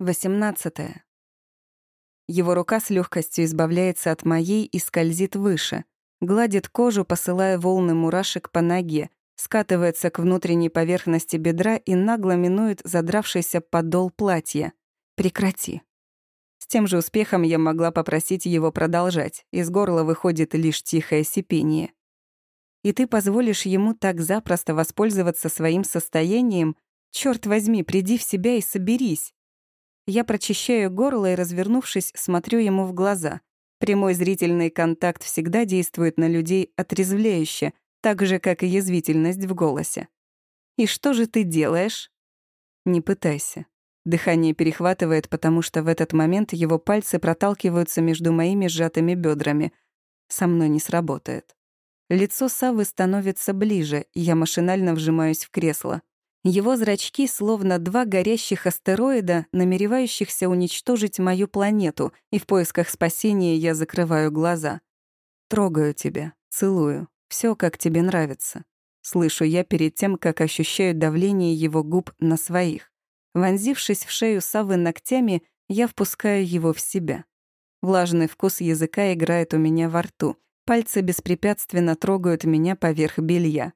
18. Его рука с легкостью избавляется от моей и скользит выше. Гладит кожу, посылая волны мурашек по ноге, скатывается к внутренней поверхности бедра и нагло минует задравшийся подол платья. «Прекрати». С тем же успехом я могла попросить его продолжать. Из горла выходит лишь тихое сипение. И ты позволишь ему так запросто воспользоваться своим состоянием? Черт возьми, приди в себя и соберись. Я прочищаю горло и, развернувшись, смотрю ему в глаза. Прямой зрительный контакт всегда действует на людей отрезвляюще, так же, как и язвительность в голосе. «И что же ты делаешь?» «Не пытайся». Дыхание перехватывает, потому что в этот момент его пальцы проталкиваются между моими сжатыми бедрами. Со мной не сработает. Лицо Савы становится ближе, и я машинально вжимаюсь в кресло. Его зрачки словно два горящих астероида, намеревающихся уничтожить мою планету, и в поисках спасения я закрываю глаза. Трогаю тебя, целую. Все, как тебе нравится. Слышу я перед тем, как ощущаю давление его губ на своих. Вонзившись в шею Савы ногтями, я впускаю его в себя. Влажный вкус языка играет у меня во рту. Пальцы беспрепятственно трогают меня поверх белья.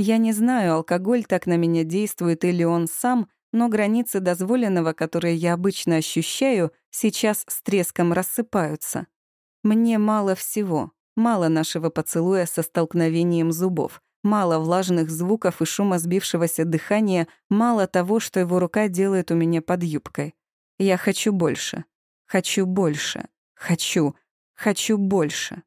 Я не знаю, алкоголь так на меня действует или он сам, но границы дозволенного, которые я обычно ощущаю, сейчас с треском рассыпаются. Мне мало всего. Мало нашего поцелуя со столкновением зубов. Мало влажных звуков и шума сбившегося дыхания, мало того, что его рука делает у меня под юбкой. Я хочу больше. Хочу больше. Хочу. Хочу больше.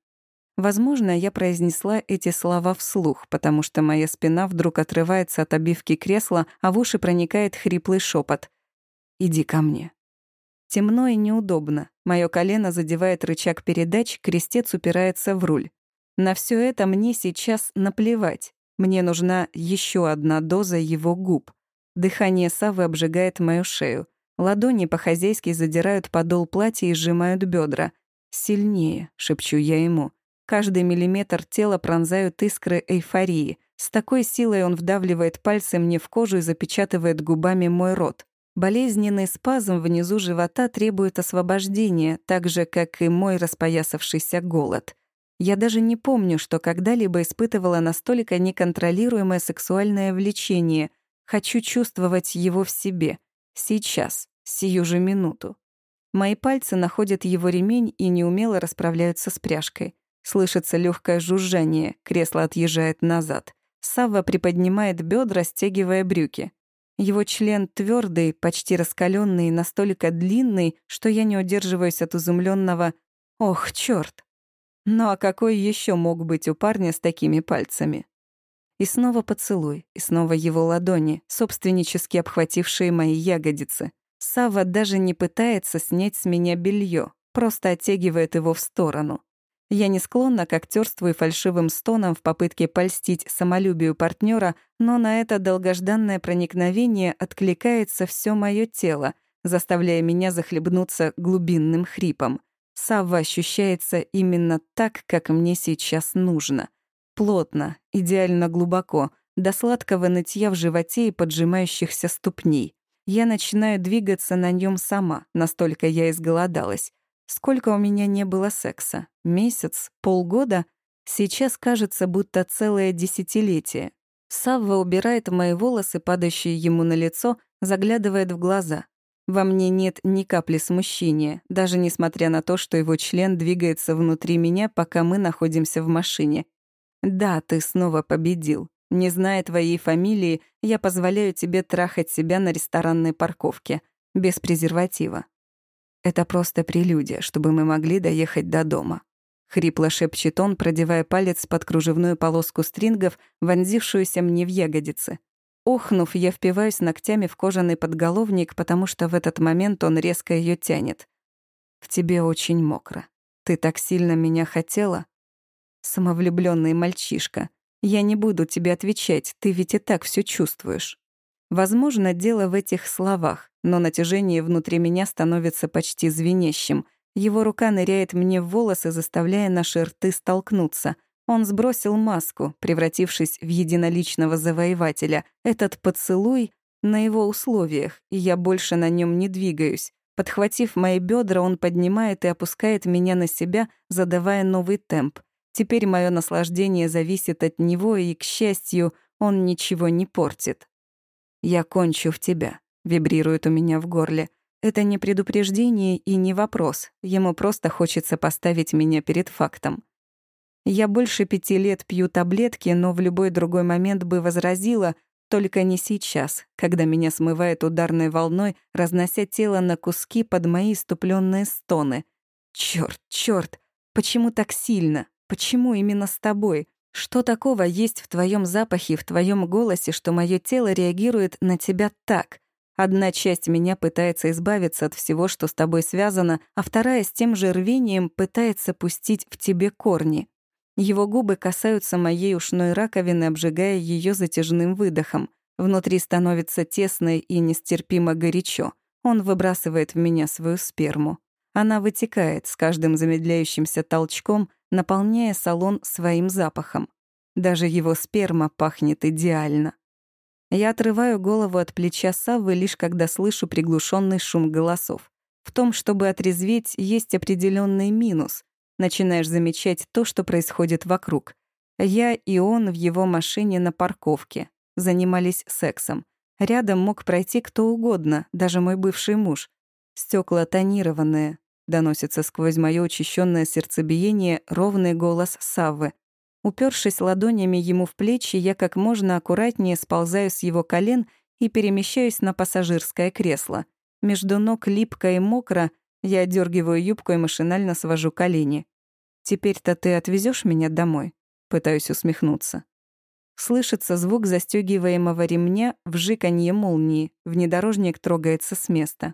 Возможно, я произнесла эти слова вслух, потому что моя спина вдруг отрывается от обивки кресла, а в уши проникает хриплый шепот. «Иди ко мне». Темно и неудобно. Мое колено задевает рычаг передач, крестец упирается в руль. На все это мне сейчас наплевать. Мне нужна еще одна доза его губ. Дыхание Савы обжигает мою шею. Ладони по-хозяйски задирают подол платья и сжимают бедра. «Сильнее», — шепчу я ему. Каждый миллиметр тела пронзают искры эйфории. С такой силой он вдавливает пальцы мне в кожу и запечатывает губами мой рот. Болезненный спазм внизу живота требует освобождения, так же, как и мой распоясавшийся голод. Я даже не помню, что когда-либо испытывала настолько неконтролируемое сексуальное влечение. Хочу чувствовать его в себе. Сейчас, сию же минуту. Мои пальцы находят его ремень и неумело расправляются с пряжкой. Слышится легкое жужжание, кресло отъезжает назад. Савва приподнимает бедра, стягивая брюки. Его член твердый, почти раскаленный, настолько длинный, что я не удерживаюсь от изумленного «Ох, черт! Ну а какой еще мог быть у парня с такими пальцами? И снова поцелуй, и снова его ладони, собственнически обхватившие мои ягодицы. Сава даже не пытается снять с меня белье, просто оттягивает его в сторону. Я не склонна к актерству и фальшивым стонам в попытке польстить самолюбию партнера, но на это долгожданное проникновение откликается все мое тело, заставляя меня захлебнуться глубинным хрипом. Савва ощущается именно так, как мне сейчас нужно. Плотно, идеально глубоко, до сладкого нытья в животе и поджимающихся ступней. Я начинаю двигаться на нем сама, настолько я изголодалась. Сколько у меня не было секса? Месяц? Полгода? Сейчас кажется, будто целое десятилетие. Савва убирает мои волосы, падающие ему на лицо, заглядывает в глаза. Во мне нет ни капли смущения, даже несмотря на то, что его член двигается внутри меня, пока мы находимся в машине. Да, ты снова победил. Не зная твоей фамилии, я позволяю тебе трахать себя на ресторанной парковке. Без презерватива. Это просто прелюдия, чтобы мы могли доехать до дома. Хрипло шепчет он, продевая палец под кружевную полоску стрингов, вонзившуюся мне в ягодицы. Охнув, я впиваюсь ногтями в кожаный подголовник, потому что в этот момент он резко ее тянет. «В тебе очень мокро. Ты так сильно меня хотела?» Самовлюбленный мальчишка. Я не буду тебе отвечать, ты ведь и так все чувствуешь. Возможно, дело в этих словах, но натяжение внутри меня становится почти звенящим. Его рука ныряет мне в волосы, заставляя наши рты столкнуться. Он сбросил маску, превратившись в единоличного завоевателя. Этот поцелуй... на его условиях, и я больше на нем не двигаюсь. Подхватив мои бедра, он поднимает и опускает меня на себя, задавая новый темп. Теперь мое наслаждение зависит от него, и, к счастью, он ничего не портит. «Я кончу в тебя», — вибрирует у меня в горле. Это не предупреждение и не вопрос. Ему просто хочется поставить меня перед фактом. Я больше пяти лет пью таблетки, но в любой другой момент бы возразила, только не сейчас, когда меня смывает ударной волной, разнося тело на куски под мои иступленные стоны. Чёрт, чёрт, почему так сильно? Почему именно с тобой? Что такого есть в твоем запахе, в твоем голосе, что мое тело реагирует на тебя так? Одна часть меня пытается избавиться от всего, что с тобой связано, а вторая с тем же рвением пытается пустить в тебе корни. Его губы касаются моей ушной раковины, обжигая ее затяжным выдохом. Внутри становится тесно и нестерпимо горячо. Он выбрасывает в меня свою сперму. Она вытекает с каждым замедляющимся толчком, наполняя салон своим запахом. Даже его сперма пахнет идеально. Я отрываю голову от плеча Саввы лишь когда слышу приглушенный шум голосов. В том, чтобы отрезветь, есть определенный минус начинаешь замечать то, что происходит вокруг. Я и он в его машине на парковке. Занимались сексом. Рядом мог пройти кто угодно, даже мой бывший муж. Стекла тонированные. Доносится сквозь мое учащенное сердцебиение ровный голос Саввы. Упершись ладонями ему в плечи, я как можно аккуратнее сползаю с его колен и перемещаюсь на пассажирское кресло. Между ног липко и мокро, я дергиваю юбку и машинально свожу колени. «Теперь-то ты отвезешь меня домой?» Пытаюсь усмехнуться. Слышится звук застегиваемого ремня, вжиканье молнии. Внедорожник трогается с места.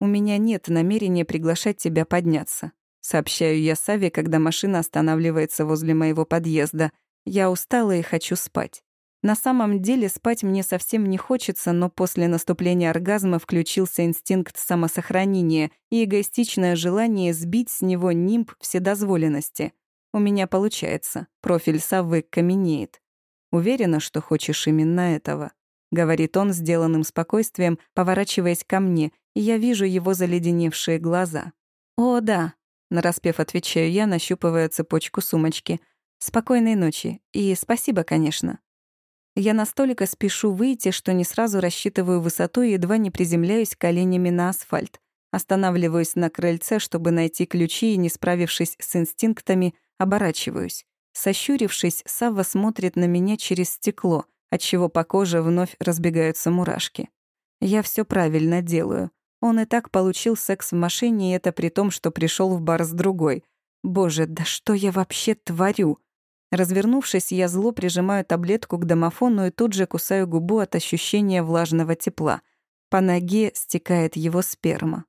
«У меня нет намерения приглашать тебя подняться», сообщаю я Саве, когда машина останавливается возле моего подъезда. Я устала и хочу спать. На самом деле спать мне совсем не хочется, но после наступления оргазма включился инстинкт самосохранения и эгоистичное желание сбить с него нимб вседозволенности. У меня получается. Профиль Саввы каменеет. Уверена, что хочешь именно этого. Говорит он сделанным спокойствием, поворачиваясь ко мне, и я вижу его заледеневшие глаза. «О, да», — нараспев отвечаю я, нащупывая цепочку сумочки. «Спокойной ночи. И спасибо, конечно». Я настолько спешу выйти, что не сразу рассчитываю высоту и едва не приземляюсь коленями на асфальт. Останавливаюсь на крыльце, чтобы найти ключи и, не справившись с инстинктами, оборачиваюсь. Сощурившись, Савва смотрит на меня через стекло, отчего по коже вновь разбегаются мурашки. Я все правильно делаю. Он и так получил секс в машине, и это при том, что пришел в бар с другой. Боже, да что я вообще творю? Развернувшись, я зло прижимаю таблетку к домофону и тут же кусаю губу от ощущения влажного тепла. По ноге стекает его сперма.